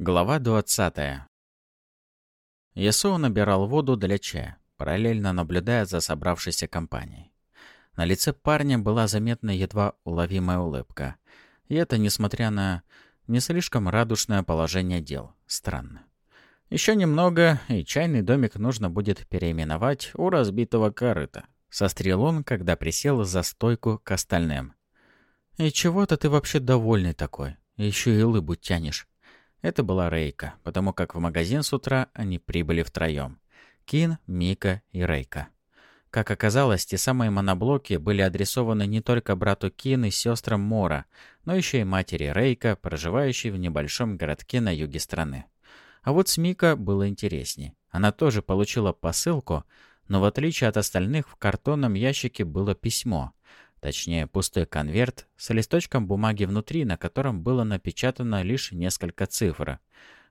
Глава 20. Ясуо набирал воду для чая, параллельно наблюдая за собравшейся компанией. На лице парня была заметна едва уловимая улыбка. И это несмотря на не слишком радушное положение дел. Странно. Еще немного, и чайный домик нужно будет переименовать у разбитого корыта. Сострел он, когда присел за стойку к остальным. «И чего-то ты вообще довольный такой. Еще и улыбу тянешь. Это была Рейка, потому как в магазин с утра они прибыли втроем. Кин, Мика и Рейка. Как оказалось, те самые моноблоки были адресованы не только брату Кин и сестрам Мора, но еще и матери Рейка, проживающей в небольшом городке на юге страны. А вот с Мика было интереснее. Она тоже получила посылку, но в отличие от остальных в картонном ящике было письмо, Точнее, пустой конверт с листочком бумаги внутри, на котором было напечатано лишь несколько цифр.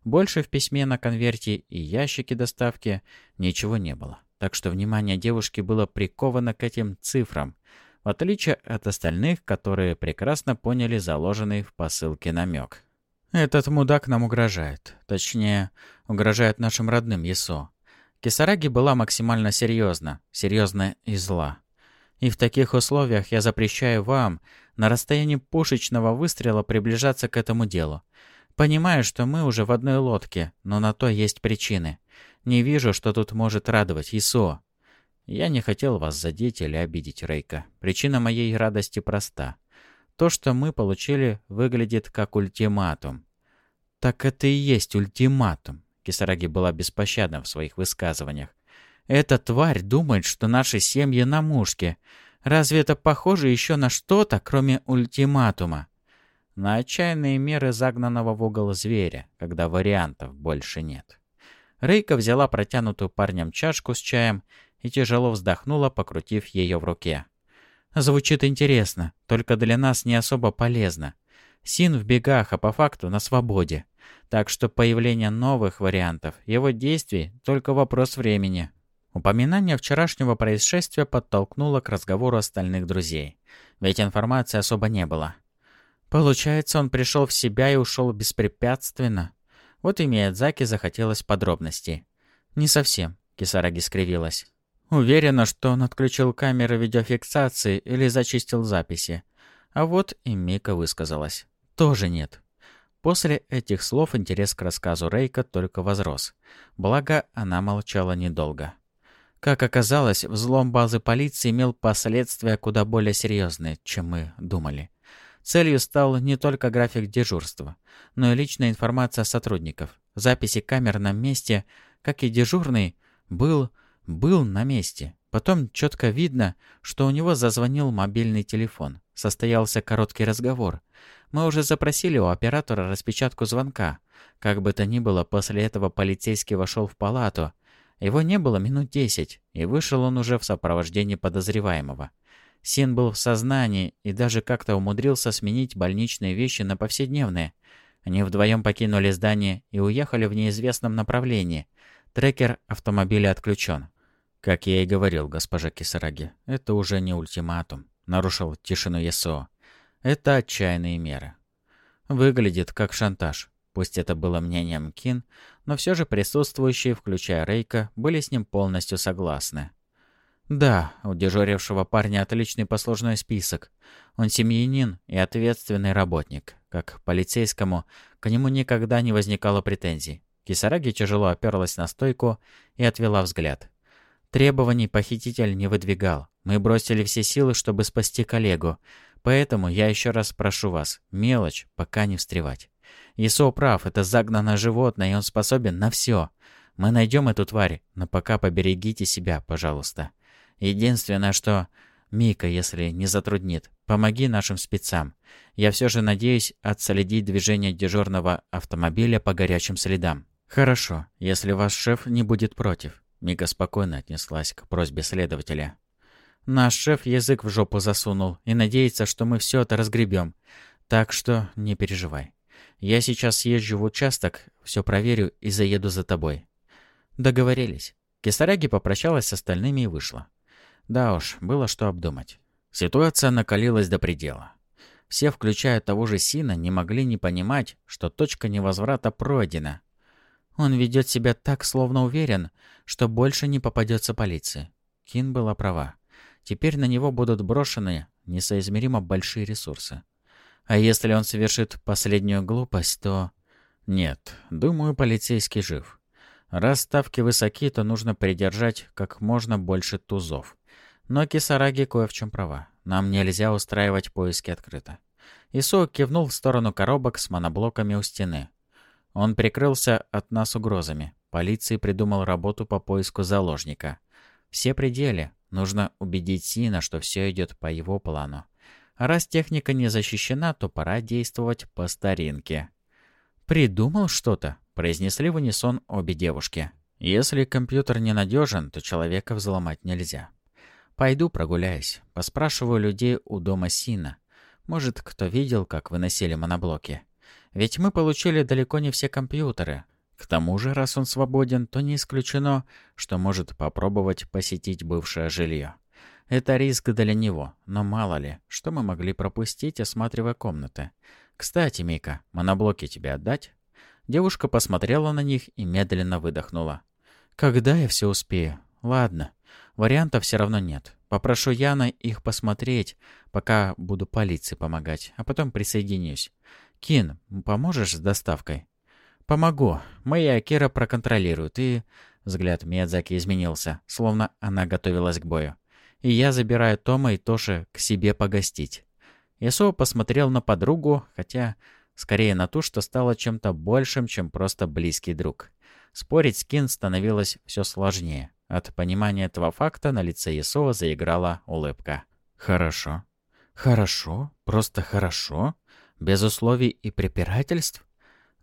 Больше в письме на конверте и ящике доставки ничего не было. Так что внимание девушки было приковано к этим цифрам, в отличие от остальных, которые прекрасно поняли заложенный в посылке намек. «Этот мудак нам угрожает. Точнее, угрожает нашим родным ЕСО». Кисараги была максимально серьезна, серьезна и зла. И в таких условиях я запрещаю вам на расстоянии пушечного выстрела приближаться к этому делу. Понимаю, что мы уже в одной лодке, но на то есть причины. Не вижу, что тут может радовать Исо. Я не хотел вас задеть или обидеть, Рейка. Причина моей радости проста. То, что мы получили, выглядит как ультиматум. Так это и есть ультиматум. Кисараги была беспощадна в своих высказываниях. Эта тварь думает, что наши семьи на мушке. Разве это похоже еще на что-то, кроме ультиматума? На отчаянные меры загнанного в угол зверя, когда вариантов больше нет. Рейка взяла протянутую парнем чашку с чаем и тяжело вздохнула, покрутив ее в руке. Звучит интересно, только для нас не особо полезно. Син в бегах, а по факту на свободе. Так что появление новых вариантов, его действий — только вопрос времени. Упоминание вчерашнего происшествия подтолкнуло к разговору остальных друзей. Ведь информации особо не было. Получается, он пришел в себя и ушел беспрепятственно. Вот и Миядзаки захотелось подробностей. «Не совсем», — Кисараги скривилась. Уверена, что он отключил камеры видеофиксации или зачистил записи. А вот и Мика высказалась. Тоже нет. После этих слов интерес к рассказу Рейка только возрос. Благо, она молчала недолго. Как оказалось, взлом базы полиции имел последствия куда более серьезные, чем мы думали. Целью стал не только график дежурства, но и личная информация сотрудников. Записи камер на месте, как и дежурный, был, был на месте. Потом четко видно, что у него зазвонил мобильный телефон. Состоялся короткий разговор. Мы уже запросили у оператора распечатку звонка. Как бы то ни было, после этого полицейский вошел в палату – его не было минут десять, и вышел он уже в сопровождении подозреваемого. Син был в сознании и даже как-то умудрился сменить больничные вещи на повседневные. Они вдвоем покинули здание и уехали в неизвестном направлении. Трекер автомобиля отключен. Как я и говорил, госпожа Кисараги, это уже не ультиматум. Нарушил тишину ЕСО. Это отчаянные меры. Выглядит как шантаж. Пусть это было мнением Кин, но все же присутствующие, включая Рейка, были с ним полностью согласны. Да, у дежурившего парня отличный послужной список. Он семьянин и ответственный работник. Как полицейскому, к нему никогда не возникало претензий. Кисараги тяжело оперлась на стойку и отвела взгляд. Требований похититель не выдвигал. Мы бросили все силы, чтобы спасти коллегу. Поэтому я еще раз прошу вас, мелочь, пока не встревать. Исо прав, это загнанное животное, и он способен на все. Мы найдем эту тварь, но пока поберегите себя, пожалуйста. Единственное, что... Мика, если не затруднит, помоги нашим спецам. Я все же надеюсь отследить движение дежурного автомобиля по горячим следам. Хорошо, если ваш шеф не будет против. Мика спокойно отнеслась к просьбе следователя. Наш шеф язык в жопу засунул и надеется, что мы все это разгребем. Так что не переживай. Я сейчас съезжу в участок, все проверю и заеду за тобой». Договорились. Кисаряги попрощалась с остальными и вышла. Да уж, было что обдумать. Ситуация накалилась до предела. Все, включая того же Сина, не могли не понимать, что точка невозврата пройдена. Он ведет себя так, словно уверен, что больше не попадется полиции. Кин была права. Теперь на него будут брошены несоизмеримо большие ресурсы. А если он совершит последнюю глупость, то... Нет, думаю, полицейский жив. Раз ставки высоки, то нужно придержать как можно больше тузов. Но Кисараги кое в чем права. Нам нельзя устраивать поиски открыто. Исо кивнул в сторону коробок с моноблоками у стены. Он прикрылся от нас угрозами. Полиции придумал работу по поиску заложника. Все пределы. Нужно убедить Сина, что все идет по его плану. А раз техника не защищена, то пора действовать по старинке. «Придумал что-то?» — произнесли в унисон обе девушки. «Если компьютер ненадежен, то человека взломать нельзя. Пойду прогуляюсь, поспрашиваю людей у дома Сина. Может, кто видел, как выносили моноблоки. Ведь мы получили далеко не все компьютеры. К тому же, раз он свободен, то не исключено, что может попробовать посетить бывшее жилье. Это риск для него, но мало ли, что мы могли пропустить, осматривая комнаты. «Кстати, Мика, моноблоки тебе отдать?» Девушка посмотрела на них и медленно выдохнула. «Когда я все успею? Ладно, вариантов все равно нет. Попрошу Яна их посмотреть, пока буду полиции помогать, а потом присоединюсь. Кин, поможешь с доставкой?» «Помогу. Моя Акира проконтролирует, и...» Взгляд Миядзаки изменился, словно она готовилась к бою и я забираю Тома и Тоши к себе погостить. Ясуо посмотрел на подругу, хотя скорее на ту, что стала чем-то большим, чем просто близкий друг. Спорить с Кин становилось все сложнее. От понимания этого факта на лице Ясуо заиграла улыбка. «Хорошо. Хорошо? Просто хорошо? Без условий и препирательств?»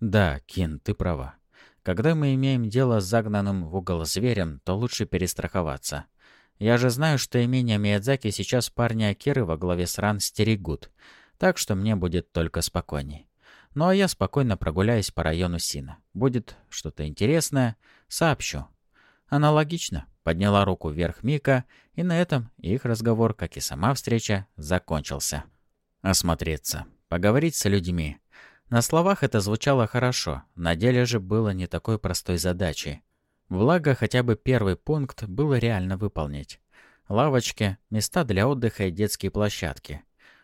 «Да, Кин, ты права. Когда мы имеем дело с загнанным в угол зверем, то лучше перестраховаться. Я же знаю, что имение Миядзаки сейчас парни Акиры во главе с Ран стерегут, так что мне будет только спокойней. Ну а я спокойно прогуляюсь по району Сина. Будет что-то интересное, сообщу. Аналогично. Подняла руку вверх Мика, и на этом их разговор, как и сама встреча, закончился. Осмотреться. Поговорить с людьми. На словах это звучало хорошо, на деле же было не такой простой задачей. Благо, хотя бы первый пункт было реально выполнить. Лавочки, места для отдыха и детские площадки.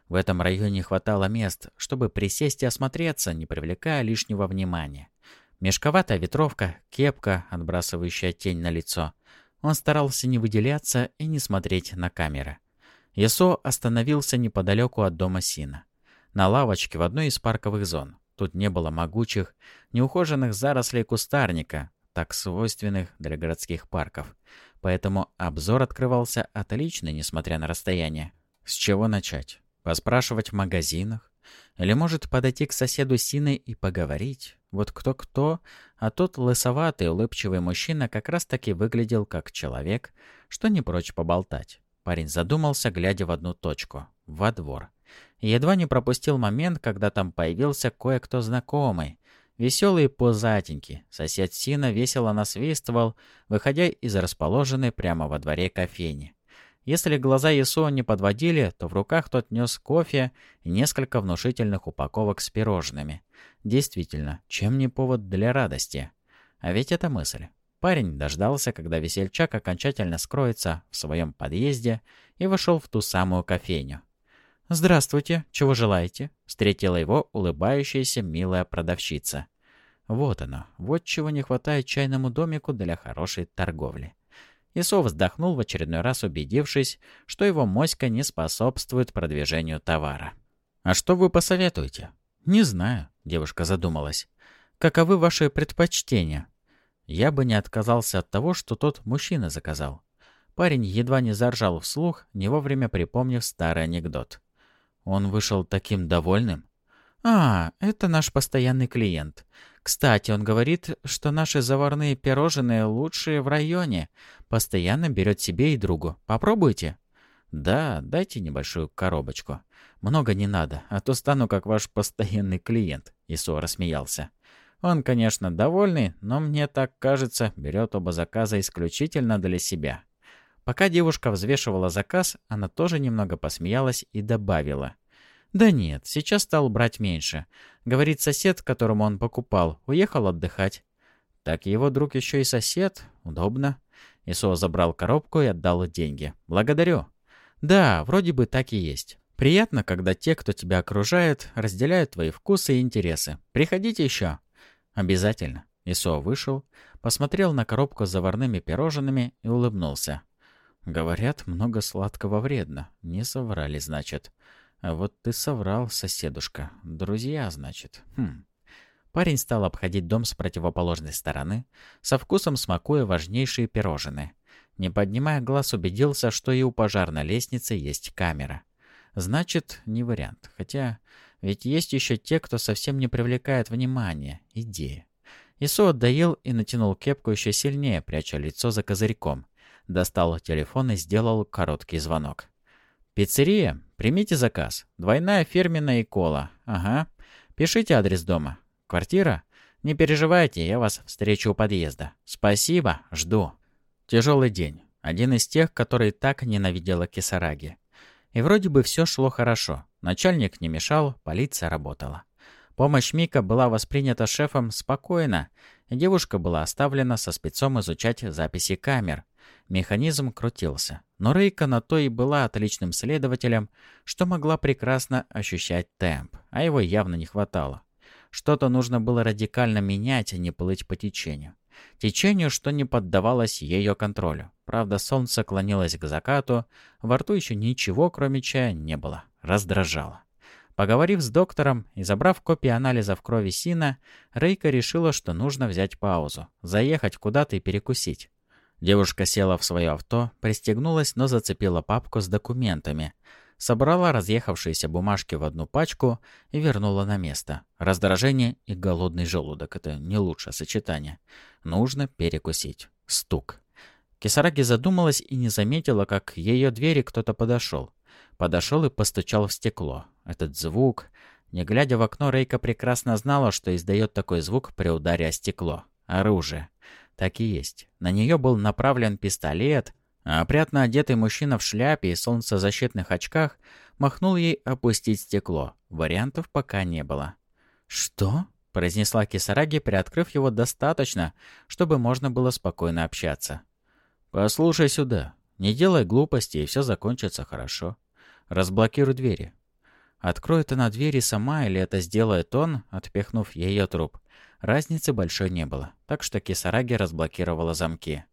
В этом районе хватало мест, чтобы присесть и осмотреться, не привлекая лишнего внимания. Мешковатая ветровка, кепка, отбрасывающая тень на лицо. Он старался не выделяться и не смотреть на камеры. Ясо остановился неподалеку от дома Сина. На лавочке в одной из парковых зон. Тут не было могучих, неухоженных зарослей кустарника, так свойственных для городских парков. Поэтому обзор открывался отлично, несмотря на расстояние. С чего начать? Поспрашивать в магазинах? Или, может, подойти к соседу Сины и поговорить? Вот кто-кто, а тот лысоватый, улыбчивый мужчина как раз-таки выглядел как человек, что не прочь поболтать. Парень задумался, глядя в одну точку — во двор. Едва не пропустил момент, когда там появился кое-кто знакомый, Веселый позатенький. Сосед Сина весело насвистывал, выходя из расположенной прямо во дворе кофейни. Если глаза Исуа не подводили, то в руках тот нес кофе и несколько внушительных упаковок с пирожными. Действительно, чем не повод для радости? А ведь это мысль. Парень дождался, когда весельчак окончательно скроется в своем подъезде и вошел в ту самую кофейню. «Здравствуйте, чего желаете?» — встретила его улыбающаяся милая продавщица. Вот оно, вот чего не хватает чайному домику для хорошей торговли. Исо вздохнул в очередной раз, убедившись, что его моська не способствует продвижению товара. «А что вы посоветуете?» «Не знаю», — девушка задумалась. «Каковы ваши предпочтения?» Я бы не отказался от того, что тот мужчина заказал. Парень едва не заржал вслух, не вовремя припомнив старый анекдот. Он вышел таким довольным. «А, это наш постоянный клиент. Кстати, он говорит, что наши заварные пирожные лучшие в районе. Постоянно берет себе и другу. Попробуйте». «Да, дайте небольшую коробочку. Много не надо, а то стану как ваш постоянный клиент», — Исо рассмеялся. Он, конечно, довольный, но мне так кажется, берет оба заказа исключительно для себя. Пока девушка взвешивала заказ, она тоже немного посмеялась и добавила. «Да нет, сейчас стал брать меньше. Говорит, сосед, которому он покупал, уехал отдыхать». «Так его друг еще и сосед? Удобно». Исо забрал коробку и отдал деньги. «Благодарю». «Да, вроде бы так и есть. Приятно, когда те, кто тебя окружает, разделяют твои вкусы и интересы. Приходите еще». «Обязательно». Исо вышел, посмотрел на коробку с заварными пирожными и улыбнулся. «Говорят, много сладкого вредно. Не соврали, значит. А вот ты соврал, соседушка. Друзья, значит. Хм». Парень стал обходить дом с противоположной стороны, со вкусом смакуя важнейшие пирожные. Не поднимая глаз, убедился, что и у пожарной лестницы есть камера. Значит, не вариант. Хотя, ведь есть еще те, кто совсем не привлекает внимания. Идея. Исо отдаил и натянул кепку еще сильнее, пряча лицо за козырьком. Достал телефон и сделал короткий звонок. «Пиццерия? Примите заказ. Двойная фирменная и кола. Ага. Пишите адрес дома. Квартира? Не переживайте, я вас встречу у подъезда. Спасибо, жду». Тяжелый день. Один из тех, который так ненавидела Кисараги. И вроде бы все шло хорошо. Начальник не мешал, полиция работала. Помощь Мика была воспринята шефом спокойно, девушка была оставлена со спецом изучать записи камер. Механизм крутился, но Рейка на то и была отличным следователем, что могла прекрасно ощущать темп, а его явно не хватало. Что-то нужно было радикально менять, а не плыть по течению. Течению, что не поддавалось ее контролю. Правда, солнце клонилось к закату, во рту еще ничего, кроме чая, не было. Раздражало. Поговорив с доктором и забрав копии анализов крови Сина, Рейка решила, что нужно взять паузу, заехать куда-то и перекусить. Девушка села в свое авто, пристегнулась, но зацепила папку с документами. Собрала разъехавшиеся бумажки в одну пачку и вернула на место. Раздражение и голодный желудок — это не лучшее сочетание. Нужно перекусить. Стук. Кисараги задумалась и не заметила, как к ее двери кто-то подошел. Подошел и постучал в стекло. Этот звук... Не глядя в окно, Рейка прекрасно знала, что издает такой звук при ударе о стекло. Оружие. Так и есть. На нее был направлен пистолет, а опрятно одетый мужчина в шляпе и солнцезащитных очках махнул ей опустить стекло. Вариантов пока не было. «Что?» — произнесла Кисараги, приоткрыв его достаточно, чтобы можно было спокойно общаться. «Послушай сюда. Не делай глупости, и все закончится хорошо. Разблокируй двери. Откроет она двери сама или это сделает он, отпихнув ее труп. Разницы большой не было, так что Кисараги разблокировала замки.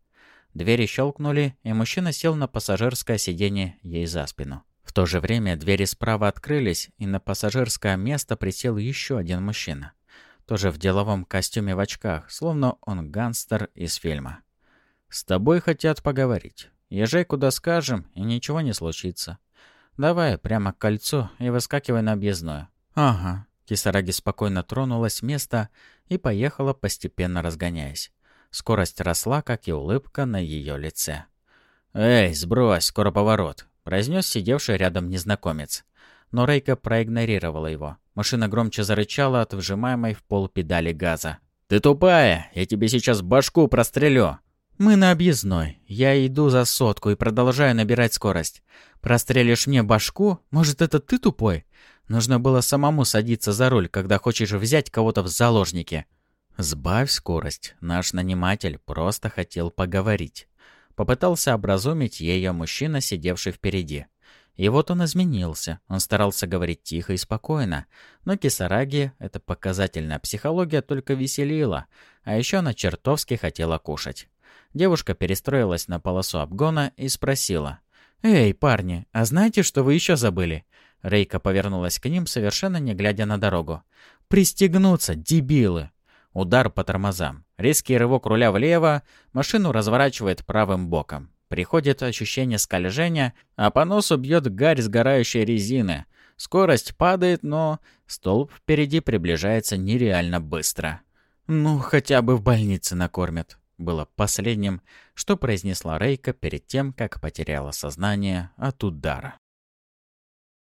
Двери щелкнули, и мужчина сел на пассажирское сиденье ей за спину. В то же время двери справа открылись, и на пассажирское место присел еще один мужчина. Тоже в деловом костюме в очках, словно он гангстер из фильма. «С тобой хотят поговорить. Езжай куда скажем, и ничего не случится. «Давай прямо к кольцу и выскакивай на объездную». «Ага». Кисараги спокойно тронулась с места и поехала, постепенно разгоняясь. Скорость росла, как и улыбка на ее лице. «Эй, сбрось, скоро поворот», — произнес сидевший рядом незнакомец. Но Рейка проигнорировала его. Машина громче зарычала от вжимаемой в пол педали газа. «Ты тупая! Я тебе сейчас башку прострелю!» «Мы на объездной. Я иду за сотку и продолжаю набирать скорость. Прострелишь мне башку? Может, это ты тупой? Нужно было самому садиться за руль, когда хочешь взять кого-то в заложники». «Сбавь скорость. Наш наниматель просто хотел поговорить». Попытался образумить ее мужчина, сидевший впереди. И вот он изменился. Он старался говорить тихо и спокойно. Но Кисараги, эта показательная психология, только веселила. А еще она чертовски хотела кушать. Девушка перестроилась на полосу обгона и спросила. «Эй, парни, а знаете, что вы еще забыли?» Рейка повернулась к ним, совершенно не глядя на дорогу. «Пристегнуться, дебилы!» Удар по тормозам. Резкий рывок руля влево, машину разворачивает правым боком. Приходит ощущение скольжения, а по носу бьет гарь сгорающей резины. Скорость падает, но столб впереди приближается нереально быстро. «Ну, хотя бы в больнице накормят», было последним, что произнесла Рейка перед тем, как потеряла сознание от удара.